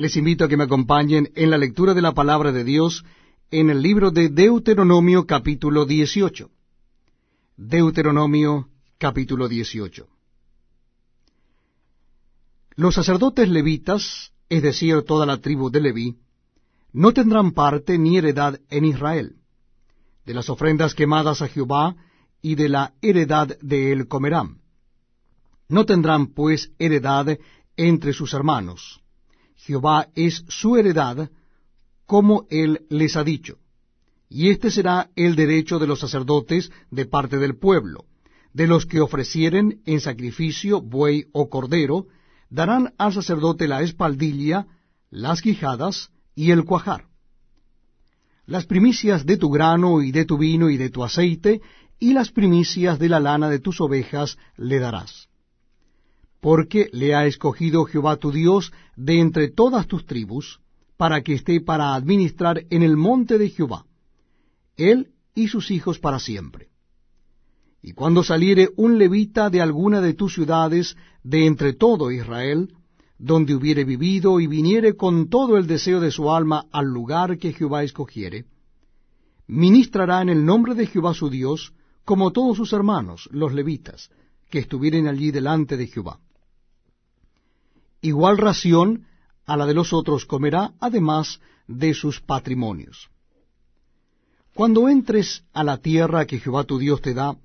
Les invito a que me acompañen en la lectura de la palabra de Dios en el libro de Deuteronomio capítulo 18. Deuteronomio capítulo 18. Los sacerdotes levitas, es decir, toda la tribu de Leví, no tendrán parte ni heredad en Israel. De las ofrendas quemadas a Jehová y de la heredad de él comerán. No tendrán pues heredad entre sus hermanos. Jehová es su heredad, como él les ha dicho. Y este será el derecho de los sacerdotes de parte del pueblo. De los que ofrecieren en sacrificio buey o cordero, darán al sacerdote la espaldilla, las quijadas y el cuajar. Las primicias de tu grano y de tu vino y de tu aceite, y las primicias de la lana de tus ovejas le darás porque le ha escogido Jehová tu Dios de entre todas tus tribus, para que esté para administrar en el monte de Jehová, él y sus hijos para siempre. Y cuando saliere un levita de alguna de tus ciudades de entre todo Israel, donde hubiere vivido y viniere con todo el deseo de su alma al lugar que Jehová escogiere, ministrará en el nombre de Jehová su Dios, como todos sus hermanos, los levitas, que estuvieren allí delante de Jehová igual ración a la de los otros comerá, además de sus patrimonios. Cuando entres a la tierra que Jehová tu Dios te da,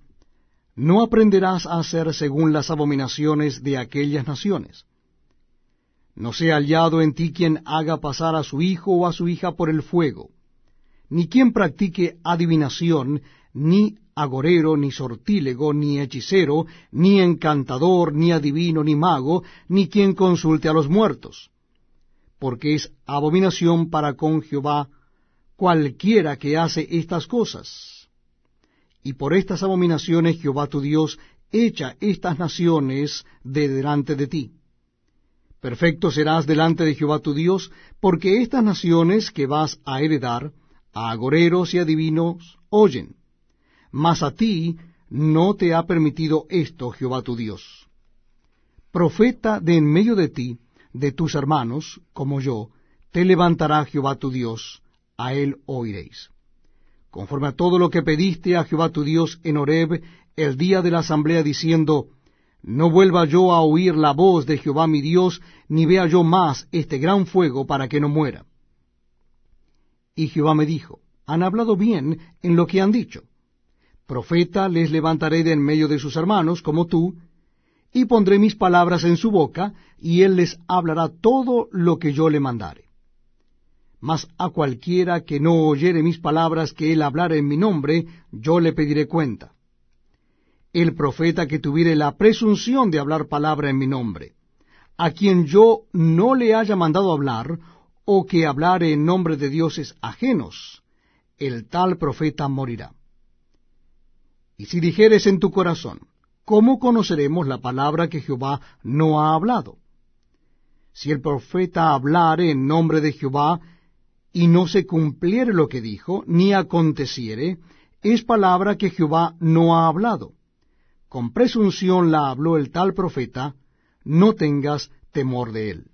no aprenderás a hacer según las abominaciones de aquellas naciones. No sea hallado en ti quien haga pasar a su hijo o a su hija por el fuego, ni quien practique adivinación, ni agorero, ni sortílego, ni hechicero, ni encantador, ni adivino, ni mago, ni quien consulte a los muertos, porque es abominación para con Jehová cualquiera que hace estas cosas. Y por estas abominaciones Jehová tu Dios echa estas naciones de delante de ti. Perfecto serás delante de Jehová tu Dios, porque estas naciones que vas a heredar, a agoreros y adivinos, oyen mas a ti no te ha permitido esto Jehová tu Dios. Profeta de en medio de ti, de tus hermanos, como yo, te levantará Jehová tu Dios, a él oiréis. Conforme a todo lo que pediste a Jehová tu Dios en Horeb el día de la asamblea, diciendo, No vuelva yo a oír la voz de Jehová mi Dios, ni vea yo más este gran fuego para que no muera. Y Jehová me dijo, Han hablado bien en lo que han dicho Profeta les levantaré de en medio de sus hermanos, como tú, y pondré mis palabras en su boca, y él les hablará todo lo que yo le mandare. Mas a cualquiera que no oyere mis palabras que él hablara en mi nombre, yo le pediré cuenta. El profeta que tuviere la presunción de hablar palabra en mi nombre, a quien yo no le haya mandado hablar, o que hablare en nombre de dioses ajenos, el tal profeta morirá. Y si dijeres en tu corazón, ¿cómo conoceremos la palabra que Jehová no ha hablado? Si el profeta hablare en nombre de Jehová, y no se cumpliere lo que dijo, ni aconteciere, es palabra que Jehová no ha hablado. Con presunción la habló el tal profeta, no tengas temor de él.